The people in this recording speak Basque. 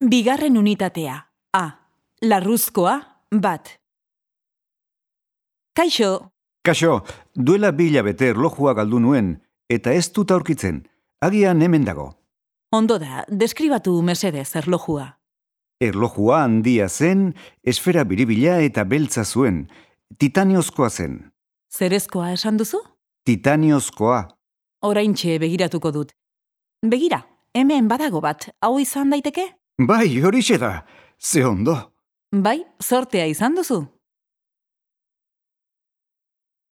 Bigarren unitatea. A. Larruzkoa, bat. Kaixo, Kaixo, duela bila bete erlojua galdu nuen, eta ez dut aurkitzen. Agian hemen dago. ondo da, deskribatu mesedez erlojua. Erlojua handia zen, esfera biribila eta beltza zuen. Titaniozkoa zen. Zerezkoa esan duzu? Titaniozkoa. Oraintxe begiratuko dut. Begira, hemen badago bat, hau izan daiteke? Bai, horixe da. Ze ondo. Bai, zortea izan duzu.